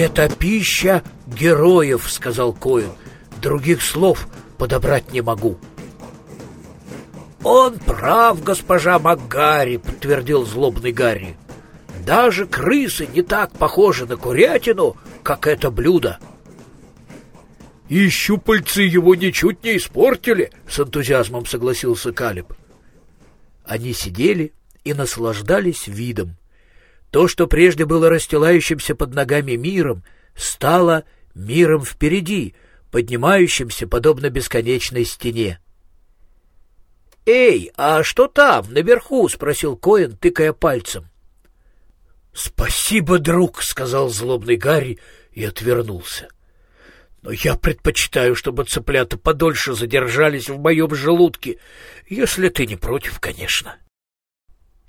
«Это пища героев», — сказал Коэн. «Других слов подобрать не могу». «Он прав, госпожа МакГарри», — подтвердил злобный Гарри. «Даже крысы не так похожи на курятину, как это блюдо». «И щупальцы его ничуть не испортили», — с энтузиазмом согласился Калиб. Они сидели и наслаждались видом. То, что прежде было расстилающимся под ногами миром, стало миром впереди, поднимающимся подобно бесконечной стене. «Эй, а что там, наверху?» — спросил Коэн, тыкая пальцем. «Спасибо, друг», — сказал злобный Гарри и отвернулся. «Но я предпочитаю, чтобы цыплята подольше задержались в моем желудке, если ты не против, конечно».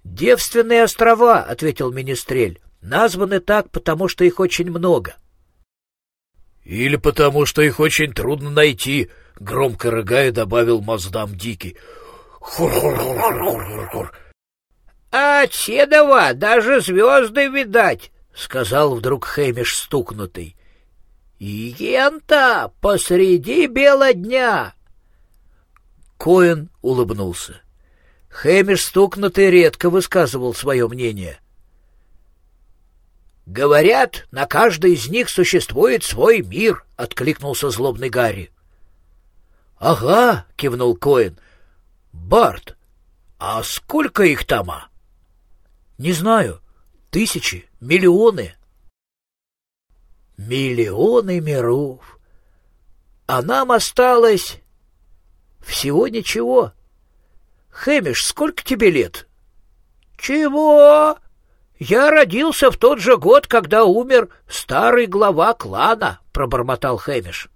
«Девственные острова», — ответил Министрель, — «названы так, потому что их очень много». «Или потому что их очень трудно найти», — громко рыгая добавил Маздам Дикий. «Хур-хур-хур-хур-хур-хур». «А отседова даже звезды видать», — сказал вдруг Хэмиш стукнутый. «Ента посреди бела дня!» Коэн улыбнулся. Хэмиш стукнутый редко высказывал свое мнение. «Говорят, на каждой из них существует свой мир», — откликнулся злобный Гарри. «Ага», — кивнул Коэн. «Барт, а сколько их там?» а? «Не знаю. Тысячи, миллионы». «Миллионы миров. А нам осталось всего ничего». Хэмиш, сколько тебе лет? Чего? Я родился в тот же год, когда умер старый глава клана, пробормотал Хэмиш.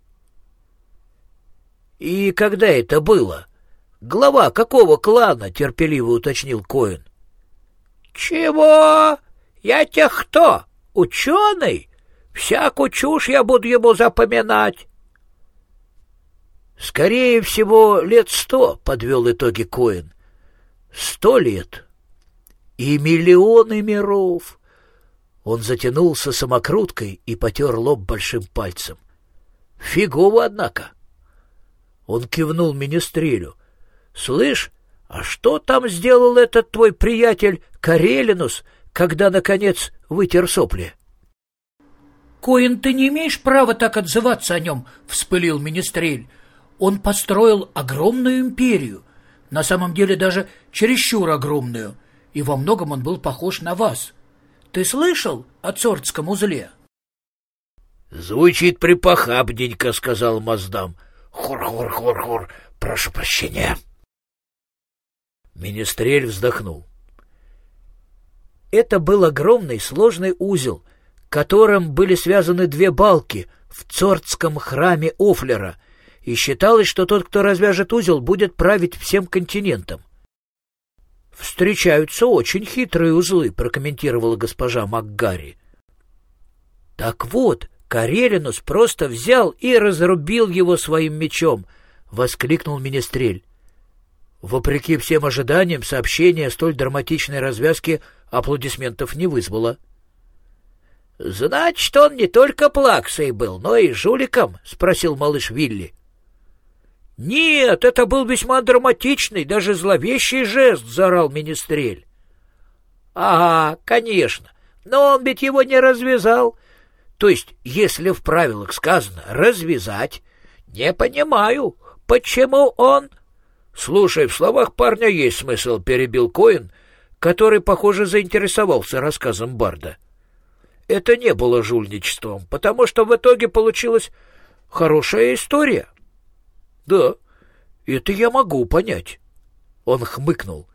И когда это было? Глава какого клана? терпеливо уточнил Коэн. Чего? Я тех кто? Ученый? Всякую чушь я буду ему запоминать. Скорее всего, лет сто, подвел итоги Коэн. Сто лет и миллионы миров. Он затянулся самокруткой и потер лоб большим пальцем. Фигово, однако. Он кивнул министрелю. Слышь, а что там сделал этот твой приятель Карелинус, когда, наконец, вытер сопли? — Коин, ты не имеешь права так отзываться о нем, — вспылил министрель. Он построил огромную империю, на самом деле даже чересчур огромную, и во многом он был похож на вас. Ты слышал о Цордском узле? — Звучит припохабненько, — сказал Маздам. Хур-хур-хур-хур, прошу прощения. Министрель вздохнул. Это был огромный сложный узел, которым были связаны две балки в Цордском храме Офлера, и считалось, что тот, кто развяжет узел, будет править всем континентом. «Встречаются очень хитрые узлы», — прокомментировала госпожа МакГарри. «Так вот, Карелинус просто взял и разрубил его своим мечом», — воскликнул Министрель. Вопреки всем ожиданиям, сообщение о столь драматичной развязке аплодисментов не вызвало. «Значит, он не только плаксой был, но и жуликом?» — спросил малыш Вилли. «Нет, это был весьма драматичный, даже зловещий жест», — заорал Министрель. «Ага, конечно, но он ведь его не развязал. То есть, если в правилах сказано «развязать», не понимаю, почему он...» «Слушай, в словах парня есть смысл», — перебил Коин, который, похоже, заинтересовался рассказом Барда. «Это не было жульничеством, потому что в итоге получилась хорошая история». Да, это я могу понять. Он хмыкнул.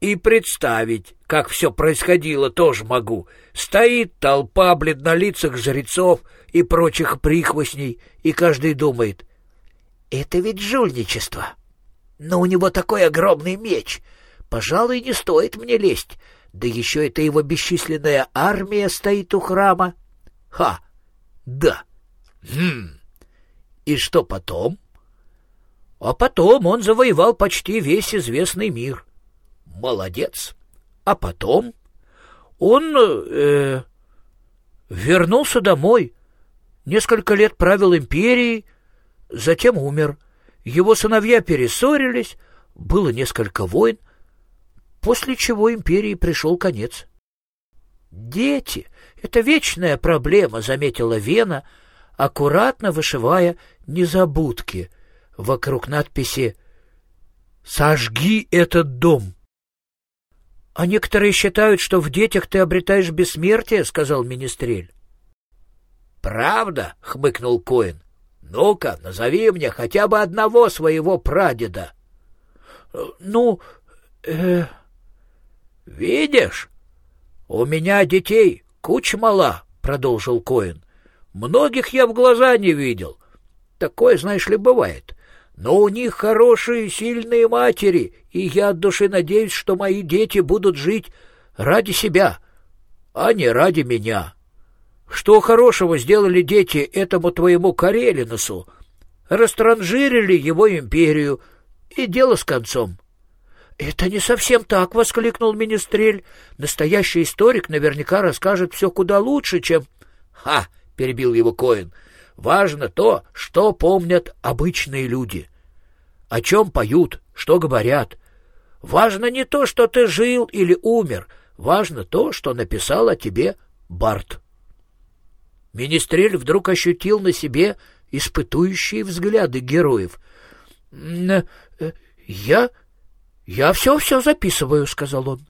И представить, как все происходило, тоже могу. Стоит толпа бледнолицых жрецов и прочих прихвостней, и каждый думает, это ведь жульничество. Но у него такой огромный меч. Пожалуй, не стоит мне лезть. Да еще это его бесчисленная армия стоит у храма. Ха! Да. Хм. И что потом? А потом он завоевал почти весь известный мир. Молодец. А потом он... Э, Вернулся домой. Несколько лет правил империей, затем умер. Его сыновья перессорились, было несколько войн, после чего империи пришел конец. «Дети — это вечная проблема», — заметила Вена, аккуратно вышивая незабудки вокруг надписи «Сожги этот дом». «А некоторые считают, что в детях ты обретаешь бессмертие», — сказал Министрель. «Правда?» — хмыкнул Коин. «Ну-ка, назови мне хотя бы одного своего прадеда». «Ну, э...» «Видишь, у меня детей куча мала», — продолжил Коин. «Многих я в глаза не видел. Такое, знаешь ли, бывает. Но у них хорошие, сильные матери, и я от души надеюсь, что мои дети будут жить ради себя, а не ради меня. Что хорошего сделали дети этому твоему Карелинусу? Растранжирили его империю, и дело с концом. — Это не совсем так, — воскликнул Министрель. — Настоящий историк наверняка расскажет все куда лучше, чем... — Ха! — перебил его Коин. Важно то, что помнят обычные люди. О чем поют, что говорят. Важно не то, что ты жил или умер. Важно то, что написал о тебе Барт. Министрель вдруг ощутил на себе испытующие взгляды героев. — Я... я все-все записываю, — сказал он.